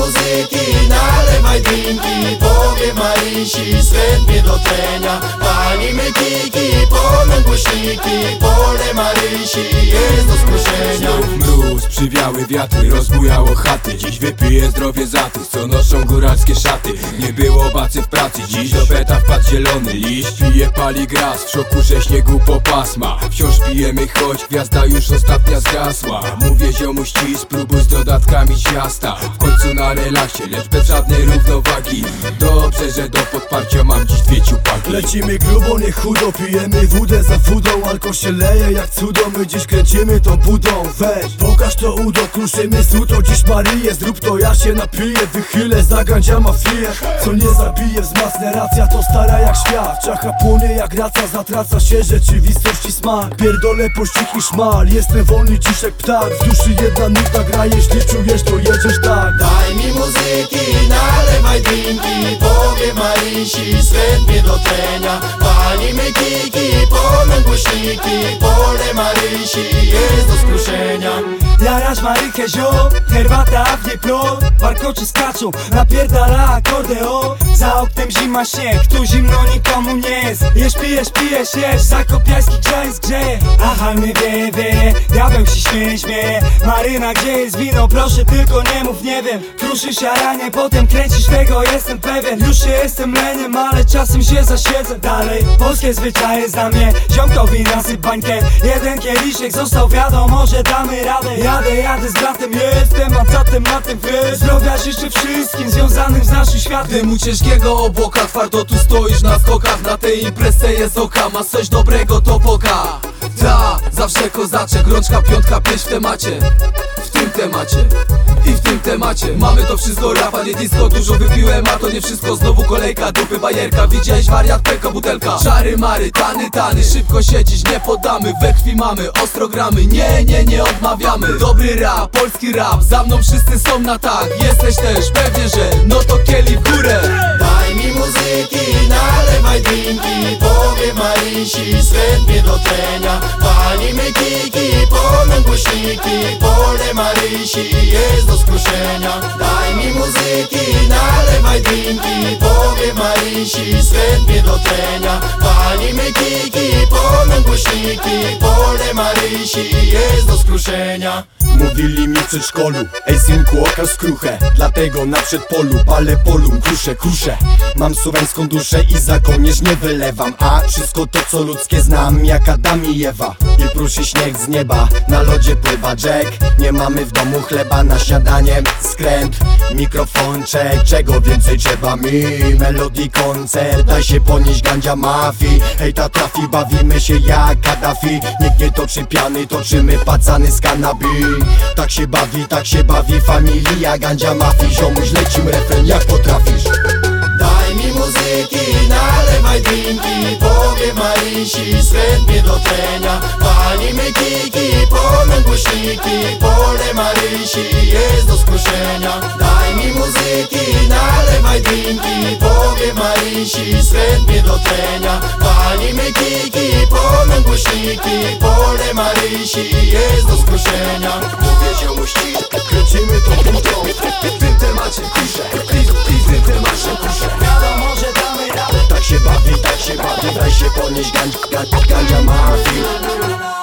Музики mi muzyki, nalewaj drinki Powiem Marysi, skręt mnie do trenia Palimy kiki, polem głośniki Pole Marysi jest do skruszenia przywiały wiatry, rozbujało chaty. Dziś wypiję zdrowie za tych, co noszą góralskie szaty. Nie było bacy w pracy, dziś do beta wpadł zielony liść. Pije pali gras, w szoku, że śniegu po pasma Wciąż pijemy, choć gwiazda już ostatnia zgasła. Mówię ziomu ścisz, spróbuj z dodatkami ciasta. W końcu na relaksie, lecz bez żadnej równowagi. Dobrze, że do podparcia mam dziś dwie ciupaki. Lecimy grubo, nie chudo, pijemy wódę za wódą Alko się leje jak cudo, my dziś kręcimy tą budą. Weź, pokaż to udo, kruszymy suto Dziś Maryję, zrób to, ja się napiję Wychylę, zagandzia mafię Co nie zabije, wzmacnia racja To stara jak świat, czacha płonie jak raca Zatraca się rzeczywistości smak. Pierdolę i szmal, jestem wolny jak ptak. W duszy jedna nuta gra, jeśli czujesz to jedziesz tak. Daj mi muzyki, nalewaj drinki Powiem Marysi, skręt mnie do trenia Palimy kiki, polem głośniki Pole Marysi jest do skruszenia Jarasz Marykę zio, herbata w niej plon. Warkoczy skaczą, napierdala akordeon Za oknem zima śnieg, tu zimno nikomu nie jest. Jesz, pijesz, pijesz, jesz, zakopiański grzajs grzeje. Aha, mnie wieje, wieje, diabeł się śmieje, śmieje Maryna, gdzie jest wino, proszę tylko nie mów, nie wiem. Kruszysz jaranie, potem kręcisz tego, jestem pewien. Już się jestem leniem, ale czasem się zasiedzę. Dalej, polskie zwyczaje za mnie. Ziomkowi nasyp bańkę, jeden kieliszek został Wiadomo, że damy radę. Jadę, jadę z bratem, jestem mandatem na tym wiesz. Zdrowia życzę wszystkim związanym z naszym światem. Dymu ciężkiego obłoka, twardo tu stoisz na skokach Na tej imprezie jest oka, masz coś dobrego to poka. Ta, zawsze kozaczek, rączka, piątka, pięć w temacie. W tym temacie. I w tym temacie. Mamy to wszystko rapa, nie disco Dużo wypiłem, a to nie wszystko. Znowu kolejka, dupy, bajerka. Widziałeś wariat, peka, butelka. Czary, mary, tany, tany. Szybko siedzieć, nie podamy. We krwi mamy, ostro gramy. Nie, nie, nie odmawiamy. Dobry rap, polski rap. Za mną wszyscy są na tak. Jesteś też, pewnie, że No to kieli trenia Palimy kiki, polem głośniki Pole Marysi jest do skruszenia Daj mi muzyki, nalewaj drinki Powiem Marysi, skręt mnie do trenia. Palimy kiki, polem głośniki Pole Marysi jest do skruszenia Mówili mi w przedszkolu. Ej synku, okaż skruchę Dlatego na przedpolu palę polum Kruszę, kruszę. Mam słowiańską duszę i za kołnierz nie wylewam A wszystko to co ludzkie znam Jak Adam i Ewa. I pruszy śnieg z nieba Na lodzie pływa Jack Nie mamy w domu chleba na śniadanie Skręt, mikrofon, check Czego więcej trzeba? Mi Melodii, koncert. Daj się ponieść gandzia mafii. Hej ta trafi, bawimy się jak Kaddafi Nikt nie toczy piany, toczymy pacany z kanabi Tak się bawi, tak się bawi familia gandzia mafii Ziomuś lecim refren jak potrafisz. Daj mi muzyki, nalewaj drinki Powiem Marysi, skręt do trenia Palimy kiki, polem głośniki Pole Marysi jest do skruszenia Daj mi muzyki, nalewaj drinki Powiem Marysi, skręt do polem głośniki Pole Marysi jest do skruszenia Mówię ścisz, kręcimy to budą W tym temacie kuszę I, w tym temacie kuszę. Wiadomo, że damy radę. Tak się bawi, tak się bawi Daj się ponieść gandzia, gandzia mafii